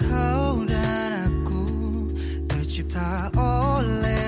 Kau dan aku tercipta oleh.